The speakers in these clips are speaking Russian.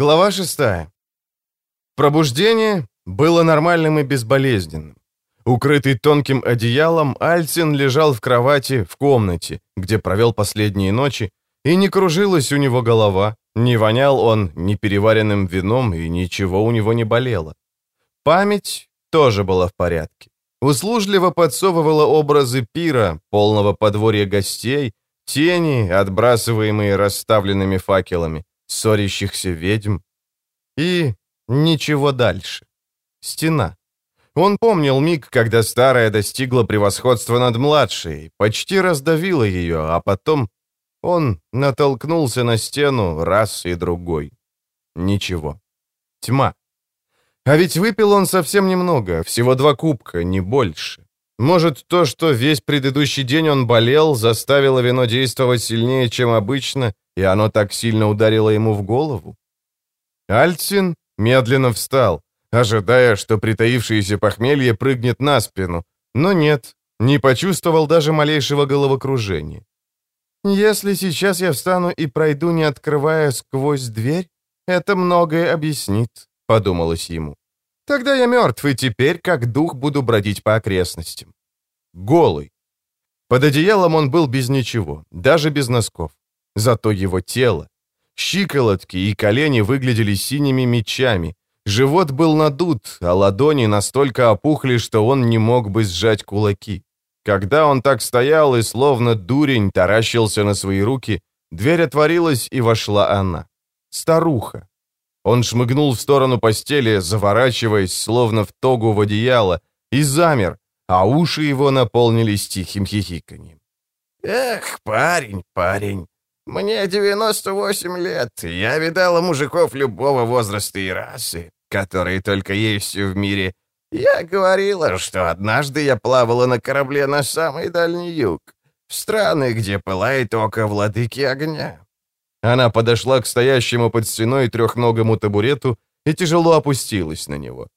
Глава шестая. Пробуждение было нормальным и безболезненным. Укрытый тонким одеялом, Альцин лежал в кровати в комнате, где провел последние ночи, и не кружилась у него голова, не вонял он ни переваренным вином, и ничего у него не болело. Память тоже была в порядке. Услужливо подсовывала образы пира, полного подворья гостей, тени, отбрасываемые расставленными факелами, ссорящихся ведьм. И ничего дальше. Стена. Он помнил миг, когда старая достигла превосходства над младшей, почти раздавила ее, а потом он натолкнулся на стену раз и другой. Ничего. Тьма. А ведь выпил он совсем немного, всего два кубка, не больше. Может, то, что весь предыдущий день он болел, заставило вино действовать сильнее, чем обычно, и оно так сильно ударило ему в голову? Альцин медленно встал, ожидая, что притаившееся похмелье прыгнет на спину, но нет, не почувствовал даже малейшего головокружения. «Если сейчас я встану и пройду, не открывая сквозь дверь, это многое объяснит», — подумалось ему. «Тогда я мертв, и теперь как дух буду бродить по окрестностям». Голый. Под одеялом он был без ничего, даже без носков. Зато его тело, щиколотки и колени выглядели синими мечами, живот был надут, а ладони настолько опухли, что он не мог бы сжать кулаки. Когда он так стоял и словно дурень таращился на свои руки, дверь отворилась и вошла она. Старуха. Он шмыгнул в сторону постели, заворачиваясь, словно в тогу в одеяло, и замер, а уши его наполнились тихим хихиканьем. «Эх, парень, парень, мне 98 лет, я видала мужиков любого возраста и расы, которые только есть в мире, я говорила, что однажды я плавала на корабле на самый дальний юг, в страны, где пылает око владыки огня». Она подошла к стоящему под стеной трехногому табурету и тяжело опустилась на него.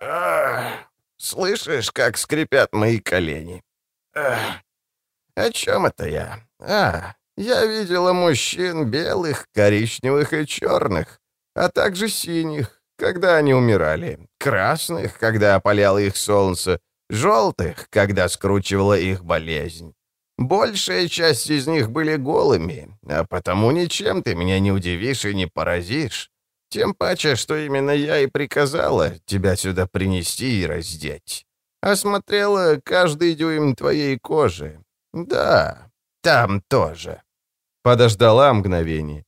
«Ах, слышишь, как скрипят мои колени? Ах, о чем это я? А, я видела мужчин белых, коричневых и черных, а также синих когда они умирали, красных, когда опаляло их солнце, желтых, когда скручивала их болезнь. Большая часть из них были голыми, а потому ничем ты меня не удивишь и не поразишь. Тем паче, что именно я и приказала тебя сюда принести и раздеть. Осмотрела каждый дюйм твоей кожи. Да, там тоже. Подождала мгновение.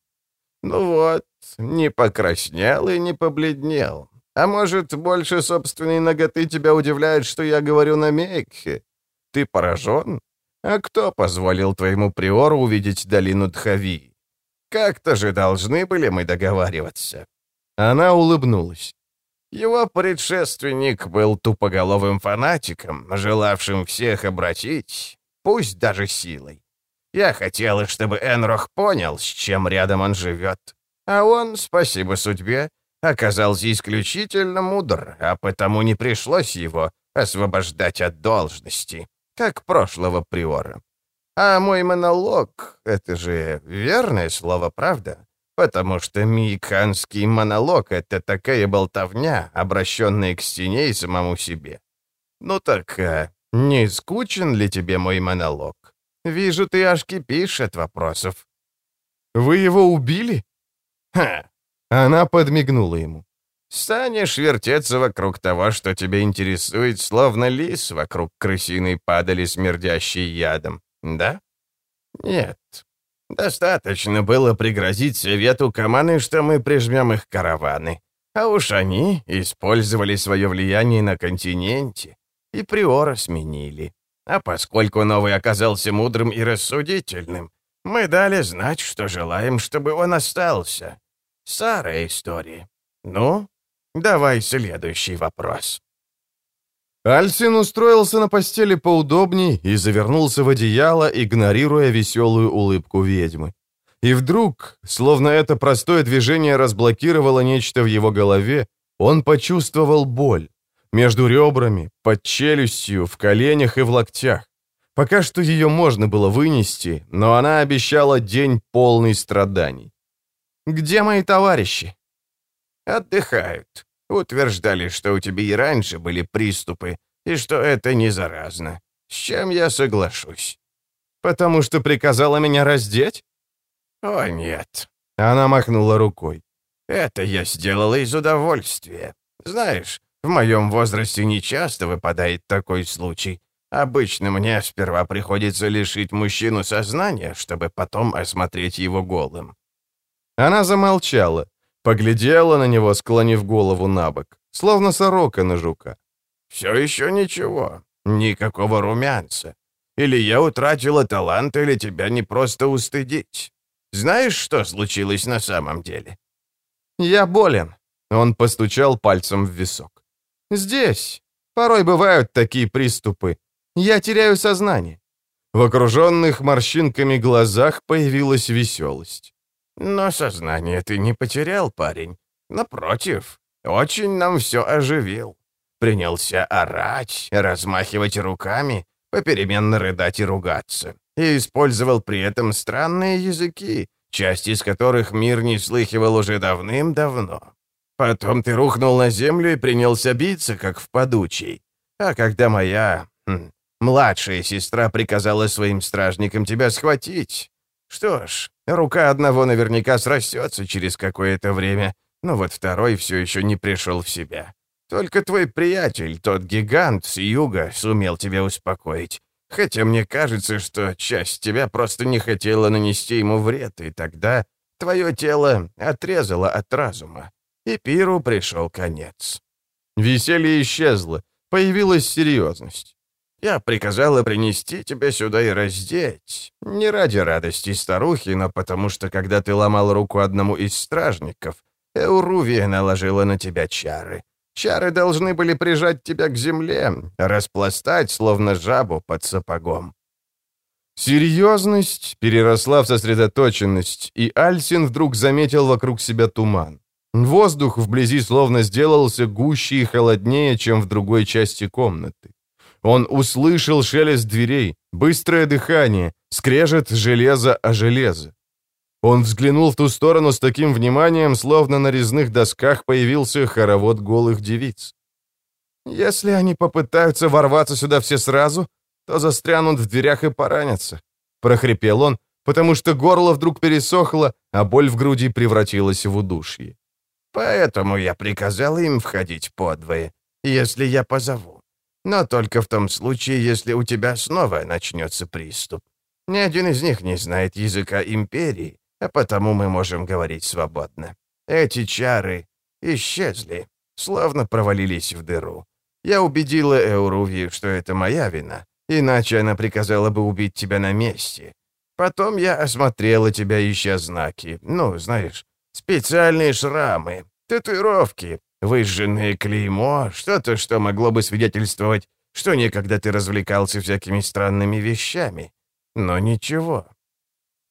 Ну вот, не покраснел и не побледнел. А может, больше собственной ноготы тебя удивляет, что я говорю на Мекхе? Ты поражен? А кто позволил твоему приору увидеть долину Дхави? Как-то же должны были мы договариваться». Она улыбнулась. Его предшественник был тупоголовым фанатиком, желавшим всех обратить, пусть даже силой. Я хотела, чтобы Энрох понял, с чем рядом он живет. А он, спасибо судьбе, оказался исключительно мудр, а потому не пришлось его освобождать от должности, как прошлого приора. А мой монолог — это же верное слово, правда? Потому что миканский монолог — это такая болтовня, обращенная к стене и самому себе. Ну так, а, не скучен ли тебе мой монолог? Вижу, ты аж кипишь от вопросов. Вы его убили? Ха! Она подмигнула ему. Станешь вертеться вокруг того, что тебя интересует, словно лис вокруг крысиной падали, смердящей ядом, да? Нет. Достаточно было пригрозить совету Каманы, что мы прижмем их караваны. А уж они использовали свое влияние на континенте и приора сменили. А поскольку новый оказался мудрым и рассудительным, мы дали знать, что желаем, чтобы он остался. Старая история. Ну, давай следующий вопрос». Альсин устроился на постели поудобней и завернулся в одеяло, игнорируя веселую улыбку ведьмы. И вдруг, словно это простое движение разблокировало нечто в его голове, он почувствовал боль. Между ребрами, под челюстью, в коленях и в локтях. Пока что ее можно было вынести, но она обещала день полный страданий. «Где мои товарищи?» Отдыхают. Утверждали, что у тебя и раньше были приступы, и что это не заразно. С чем я соглашусь. Потому что приказала меня раздеть? О, нет. Она махнула рукой. Это я сделала из удовольствия. Знаешь, в моем возрасте нечасто выпадает такой случай. Обычно мне сперва приходится лишить мужчину сознания, чтобы потом осмотреть его голым. Она замолчала, поглядела на него, склонив голову на бок, словно сорока на жука. «Все еще ничего. Никакого румянца. Или я утратила талант, или тебя не просто устыдить. Знаешь, что случилось на самом деле?» «Я болен», — он постучал пальцем в висок. «Здесь. Порой бывают такие приступы. Я теряю сознание». В окруженных морщинками глазах появилась веселость. «Но сознание ты не потерял, парень. Напротив, очень нам все оживил. Принялся орать, размахивать руками, попеременно рыдать и ругаться. И использовал при этом странные языки, часть из которых мир не слыхивал уже давным-давно. Потом ты рухнул на землю и принялся биться, как в подучий. А когда моя хм, младшая сестра приказала своим стражникам тебя схватить... Что ж, рука одного наверняка срастется через какое-то время, но вот второй все еще не пришел в себя. Только твой приятель, тот гигант с юга, сумел тебя успокоить. Хотя мне кажется, что часть тебя просто не хотела нанести ему вред, и тогда твое тело отрезало от разума и пиру пришел конец. Веселье исчезло, появилась серьезность. Я приказала принести тебя сюда и раздеть. Не ради радости старухи, но потому что, когда ты ломал руку одному из стражников, Эурувия наложила на тебя чары. Чары должны были прижать тебя к земле, распластать, словно жабу под сапогом. Серьезность переросла в сосредоточенность, и Альсин вдруг заметил вокруг себя туман. Воздух вблизи словно сделался гуще и холоднее, чем в другой части комнаты. Он услышал шелест дверей, быстрое дыхание, скрежет железо о железо. Он взглянул в ту сторону с таким вниманием, словно на резных досках появился хоровод голых девиц. «Если они попытаются ворваться сюда все сразу, то застрянут в дверях и поранятся», — прохрипел он, потому что горло вдруг пересохло, а боль в груди превратилась в удушье. Поэтому я приказал им входить подвое, если я позову. Но только в том случае, если у тебя снова начнется приступ. Ни один из них не знает языка империи, а потому мы можем говорить свободно. Эти чары исчезли, словно провалились в дыру. Я убедила Эурувию, что это моя вина, иначе она приказала бы убить тебя на месте. Потом я осмотрела тебя, ища знаки. Ну, знаешь, Специальные шрамы, татуировки, выжженное клеймо, что-то, что могло бы свидетельствовать, что некогда ты развлекался всякими странными вещами. Но ничего.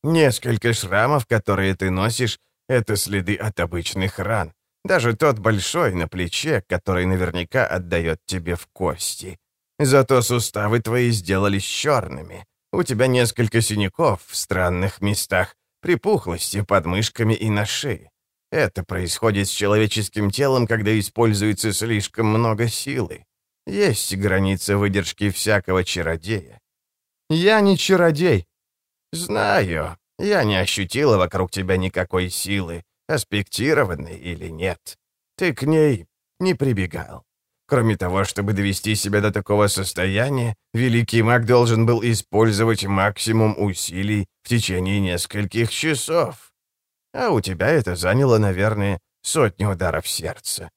Несколько шрамов, которые ты носишь, это следы от обычных ран. Даже тот большой на плече, который наверняка отдает тебе в кости. Зато суставы твои сделались черными. У тебя несколько синяков в странных местах, припухлости под мышками и на шее. Это происходит с человеческим телом, когда используется слишком много силы. Есть граница выдержки всякого чародея. Я не чародей. Знаю. Я не ощутила вокруг тебя никакой силы, аспектированной или нет. Ты к ней не прибегал. Кроме того, чтобы довести себя до такого состояния, великий маг должен был использовать максимум усилий в течение нескольких часов. А у тебя это заняло, наверное, сотни ударов сердца.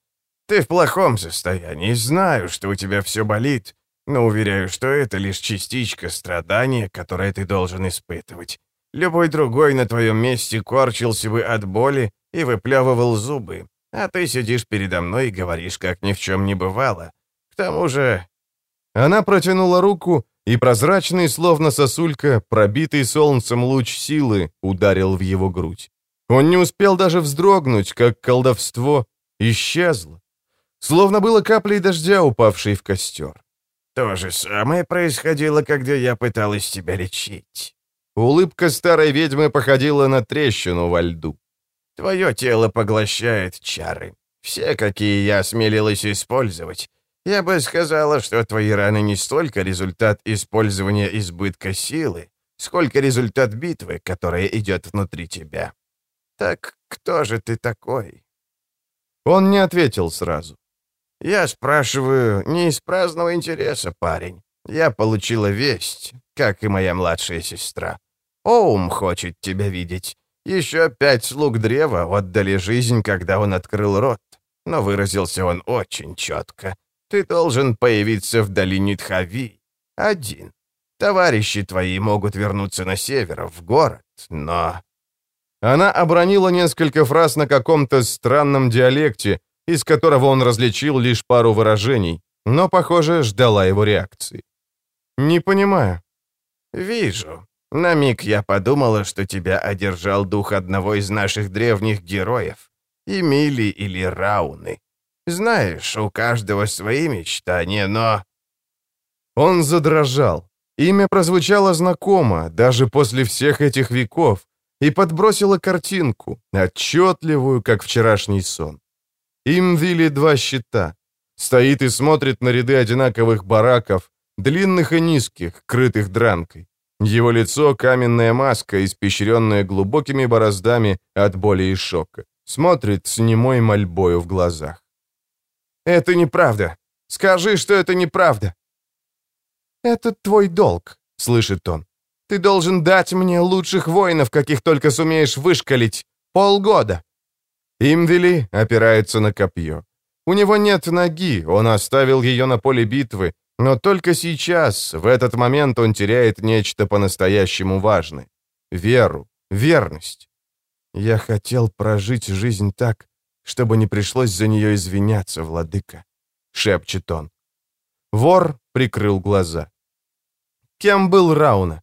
Ты в плохом состоянии, знаю, что у тебя все болит, но уверяю, что это лишь частичка страдания, которое ты должен испытывать. Любой другой на твоем месте корчился бы от боли и выплевывал зубы, а ты сидишь передо мной и говоришь, как ни в чем не бывало. К тому же...» Она протянула руку, и прозрачный, словно сосулька, пробитый солнцем луч силы, ударил в его грудь. Он не успел даже вздрогнуть, как колдовство исчезло. Словно было каплей дождя, упавшей в костер. «То же самое происходило, когда я пыталась тебя лечить». Улыбка старой ведьмы походила на трещину во льду. Твое тело поглощает чары. Все, какие я осмелилась использовать. Я бы сказала, что твои раны не столько результат использования избытка силы, сколько результат битвы, которая идет внутри тебя. Так кто же ты такой?» Он не ответил сразу. «Я спрашиваю не из праздного интереса, парень. Я получила весть, как и моя младшая сестра. Оум хочет тебя видеть. Еще пять слуг древа отдали жизнь, когда он открыл рот. Но выразился он очень четко. Ты должен появиться в долине Тхави. Один. Товарищи твои могут вернуться на север, в город, но...» Она обронила несколько фраз на каком-то странном диалекте, из которого он различил лишь пару выражений, но, похоже, ждала его реакции. «Не понимаю». «Вижу. На миг я подумала, что тебя одержал дух одного из наших древних героев, Эмили или Рауны. Знаешь, у каждого свои мечтания, но...» Он задрожал. Имя прозвучало знакомо, даже после всех этих веков, и подбросило картинку, отчетливую, как вчерашний сон. Им вели два щита. Стоит и смотрит на ряды одинаковых бараков, длинных и низких, крытых дранкой. Его лицо — каменная маска, испещренная глубокими бороздами от боли и шока. Смотрит с немой мольбою в глазах. «Это неправда. Скажи, что это неправда». «Это твой долг», — слышит он. «Ты должен дать мне лучших воинов, каких только сумеешь вышкалить. Полгода». Имвели опирается на копье. У него нет ноги, он оставил ее на поле битвы, но только сейчас, в этот момент, он теряет нечто по-настоящему важное. Веру, верность. Я хотел прожить жизнь так, чтобы не пришлось за нее извиняться, владыка, — шепчет он. Вор прикрыл глаза. Кем был Рауна?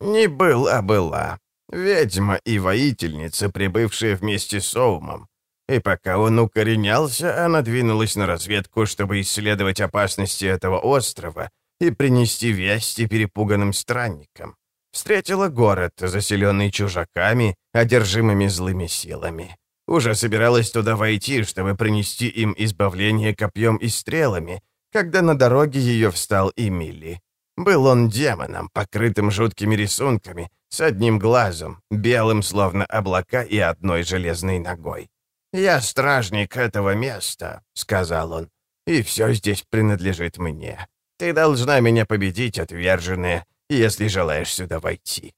Не был, а была. Ведьма и воительница, прибывшая вместе с Оумом. И пока он укоренялся, она двинулась на разведку, чтобы исследовать опасности этого острова и принести вести перепуганным странникам. Встретила город, заселенный чужаками, одержимыми злыми силами. Уже собиралась туда войти, чтобы принести им избавление копьем и стрелами, когда на дороге ее встал Эмили. Был он демоном, покрытым жуткими рисунками, с одним глазом, белым словно облака и одной железной ногой. «Я стражник этого места», — сказал он, — «и все здесь принадлежит мне. Ты должна меня победить, отверженная, если желаешь сюда войти».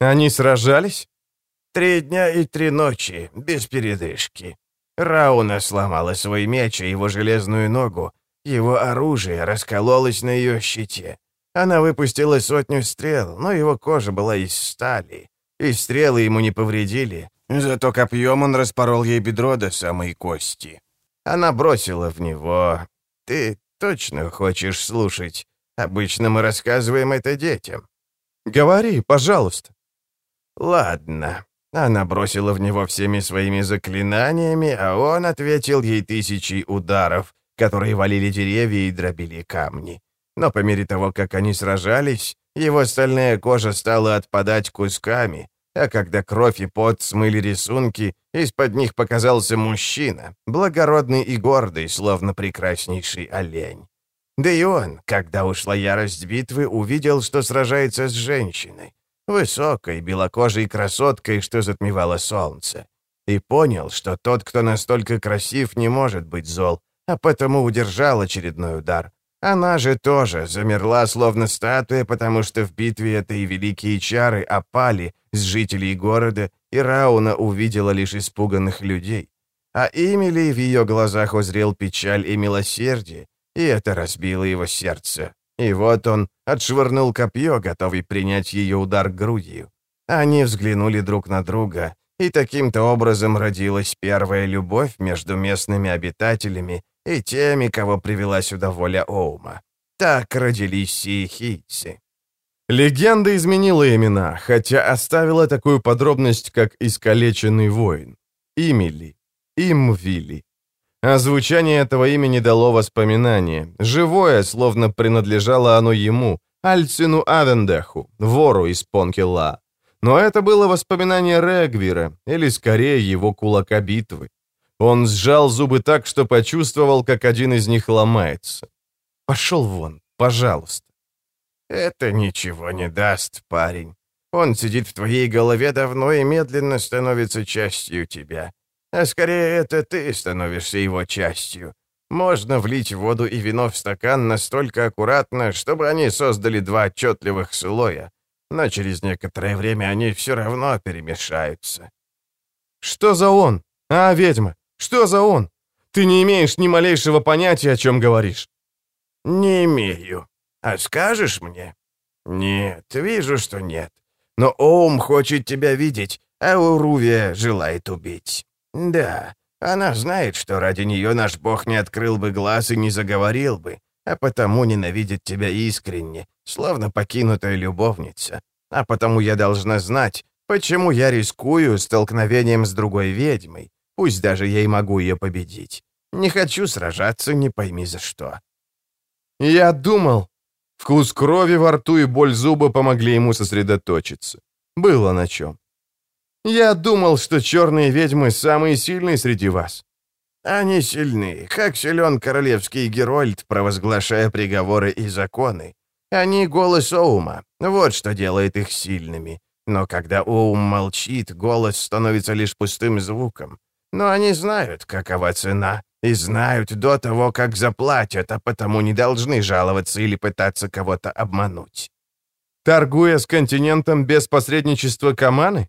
«Они сражались?» «Три дня и три ночи, без передышки. Рауна сломала свой меч и его железную ногу. Его оружие раскололось на ее щите. Она выпустила сотню стрел, но его кожа была из стали, и стрелы ему не повредили, Зато копьем он распорол ей бедро до самой кости. Она бросила в него. «Ты точно хочешь слушать? Обычно мы рассказываем это детям». «Говори, пожалуйста». «Ладно». Она бросила в него всеми своими заклинаниями, а он ответил ей тысячей ударов, которые валили деревья и дробили камни. Но по мере того, как они сражались, его стальная кожа стала отпадать кусками, а когда кровь и пот смыли рисунки, из-под них показался мужчина, благородный и гордый, словно прекраснейший олень. Да и он, когда ушла ярость битвы, увидел, что сражается с женщиной, высокой, белокожей красоткой, что затмевало солнце, и понял, что тот, кто настолько красив, не может быть зол, а потому удержал очередной удар, она же тоже замерла, словно статуя, потому что в битве этой великие чары опали с жителей города, и Рауна увидела лишь испуганных людей. А Эмили в ее глазах узрел печаль и милосердие, и это разбило его сердце. И вот он отшвырнул копье, готовый принять ее удар грудью. Они взглянули друг на друга, и таким-то образом родилась первая любовь между местными обитателями и теми, кого привела сюда воля Оума. Так родились сиехийцы. Легенда изменила имена, хотя оставила такую подробность, как «искалеченный воин». Имели. Имвили. А звучание этого имени дало воспоминание. Живое, словно принадлежало оно ему, Альцину Авендеху, вору из Понкела. Но это было воспоминание Регвира, или скорее его кулака битвы. Он сжал зубы так, что почувствовал, как один из них ломается. «Пошел вон, пожалуйста». «Это ничего не даст, парень. Он сидит в твоей голове давно и медленно становится частью тебя. А скорее это ты становишься его частью. Можно влить воду и вино в стакан настолько аккуратно, чтобы они создали два отчетливых слоя, но через некоторое время они все равно перемешаются. «Что за он? А, ведьма, что за он? Ты не имеешь ни малейшего понятия, о чем говоришь». «Не имею. А скажешь мне?» «Нет, вижу, что нет. Но Оум хочет тебя видеть, а Урувия желает убить. Да, она знает, что ради нее наш бог не открыл бы глаз и не заговорил бы, а потому ненавидит тебя искренне, словно покинутая любовница. А потому я должна знать, почему я рискую столкновением с другой ведьмой, пусть даже я и могу ее победить. Не хочу сражаться, не пойми за что. Я думал... Вкус крови во рту и боль зуба помогли ему сосредоточиться. Было на чем. Я думал, что черные ведьмы самые сильные среди вас. Они сильны, как силен королевский Герольд, провозглашая приговоры и законы. Они голос Оума, вот что делает их сильными. Но когда Оум молчит, голос становится лишь пустым звуком. Но они знают, какова цена, и знают до того, как заплатят, а потому не должны жаловаться или пытаться кого-то обмануть. Торгуя с континентом без посредничества Каманы?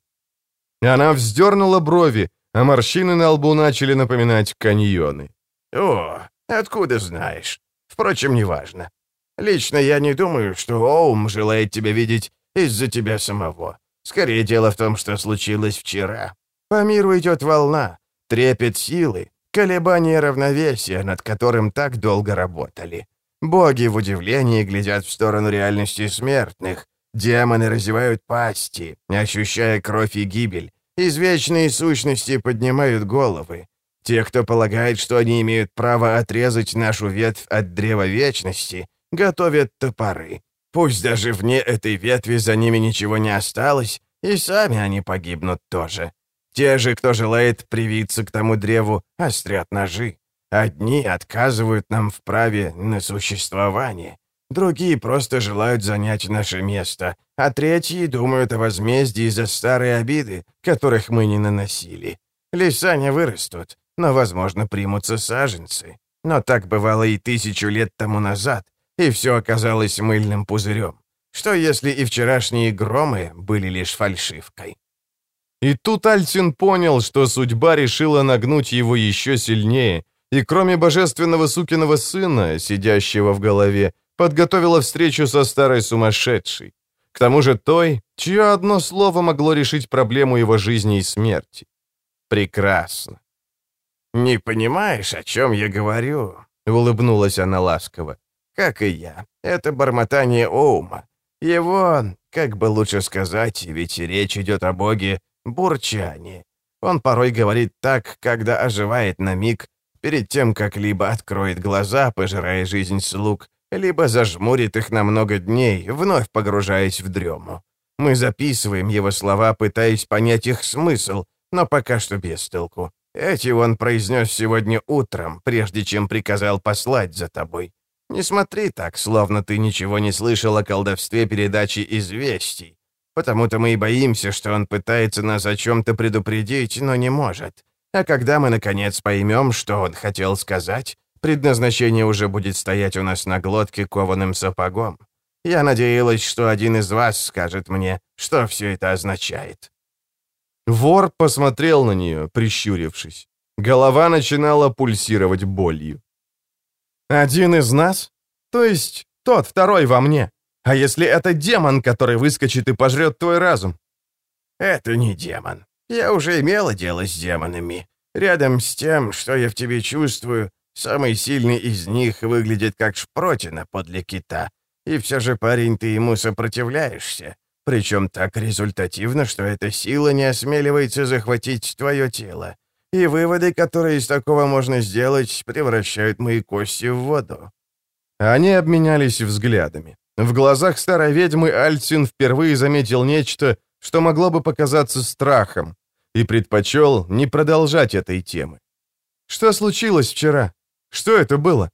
Она вздернула брови, а морщины на лбу начали напоминать каньоны. «О, откуда знаешь? Впрочем, неважно. Лично я не думаю, что Оум желает тебя видеть из-за тебя самого. Скорее дело в том, что случилось вчера. По миру идет волна, трепет силы, колебание равновесия, над которым так долго работали. Боги в удивлении глядят в сторону реальности смертных. Демоны разевают пасти, ощущая кровь и гибель. Извечные сущности поднимают головы. Те, кто полагает, что они имеют право отрезать нашу ветвь от древа вечности, готовят топоры. Пусть даже вне этой ветви за ними ничего не осталось, и сами они погибнут тоже. Те же, кто желает привиться к тому древу, острят ножи. Одни отказывают нам в праве на существование, другие просто желают занять наше место, а третьи думают о возмездии за старые обиды, которых мы не наносили. Леса не вырастут, но, возможно, примутся саженцы. Но так бывало и тысячу лет тому назад, и все оказалось мыльным пузырем. Что если и вчерашние громы были лишь фальшивкой? И тут Альтин понял, что судьба решила нагнуть его еще сильнее, и кроме божественного сукиного сына, сидящего в голове, подготовила встречу со старой сумасшедшей. К тому же той, чье одно слово могло решить проблему его жизни и смерти. Прекрасно. «Не понимаешь, о чем я говорю?» — улыбнулась она ласково как и я. Это бормотание Оума. Его, как бы лучше сказать, ведь речь идет о боге, бурчание. Он порой говорит так, когда оживает на миг, перед тем, как либо откроет глаза, пожирая жизнь слуг, либо зажмурит их на много дней, вновь погружаясь в дрему. Мы записываем его слова, пытаясь понять их смысл, но пока что без толку. Эти он произнес сегодня утром, прежде чем приказал послать за тобой. Не смотри так, словно ты ничего не слышал о колдовстве передачи известий. Потому-то мы и боимся, что он пытается нас о чем-то предупредить, но не может. А когда мы, наконец, поймем, что он хотел сказать, предназначение уже будет стоять у нас на глотке кованым сапогом. Я надеялась, что один из вас скажет мне, что все это означает». Вор посмотрел на нее, прищурившись. Голова начинала пульсировать болью. «Один из нас? То есть тот второй во мне? А если это демон, который выскочит и пожрет твой разум?» «Это не демон. Я уже имела дело с демонами. Рядом с тем, что я в тебе чувствую, самый сильный из них выглядит как шпротина подле кита. И все же, парень, ты ему сопротивляешься. Причем так результативно, что эта сила не осмеливается захватить твое тело и выводы, которые из такого можно сделать, превращают мои кости в воду». Они обменялись взглядами. В глазах старой ведьмы Альцин впервые заметил нечто, что могло бы показаться страхом, и предпочел не продолжать этой темы. Что случилось вчера? Что это было?»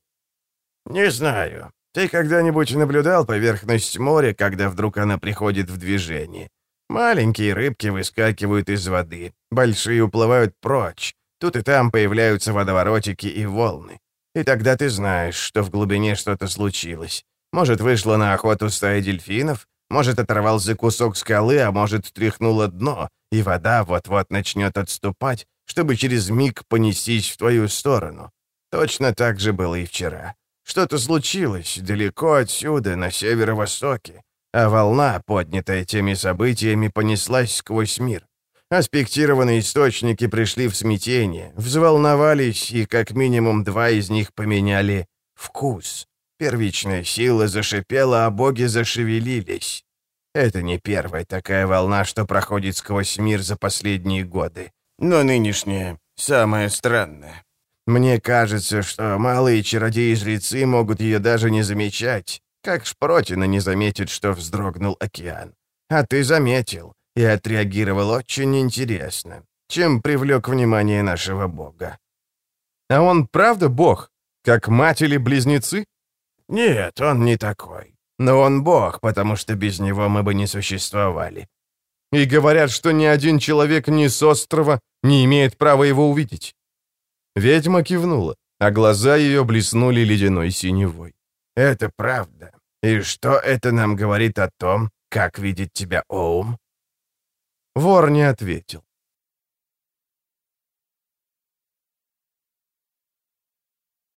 «Не знаю. Ты когда-нибудь наблюдал поверхность моря, когда вдруг она приходит в движение? Маленькие рыбки выскакивают из воды, большие уплывают прочь. Тут и там появляются водоворотики и волны. И тогда ты знаешь, что в глубине что-то случилось. Может, вышла на охоту стая дельфинов, может, оторвался кусок скалы, а может, тряхнуло дно, и вода вот-вот начнет отступать, чтобы через миг понестись в твою сторону. Точно так же было и вчера. Что-то случилось далеко отсюда, на северо-востоке, а волна, поднятая теми событиями, понеслась сквозь мир. Аспектированные источники пришли в смятение, взволновались, и как минимум два из них поменяли вкус. Первичная сила зашипела, а боги зашевелились. Это не первая такая волна, что проходит сквозь мир за последние годы. Но нынешняя самая странная. Мне кажется, что малые чародеи-жрецы могут ее даже не замечать, как Шпротина не заметит, что вздрогнул океан. А ты заметил и отреагировал очень интересно, чем привлек внимание нашего бога. А он правда бог? Как мать или близнецы? Нет, он не такой. Но он бог, потому что без него мы бы не существовали. И говорят, что ни один человек ни с острова не имеет права его увидеть. Ведьма кивнула, а глаза ее блеснули ледяной синевой. «Это правда. И что это нам говорит о том, как видит тебя Оум?» Вор не ответил.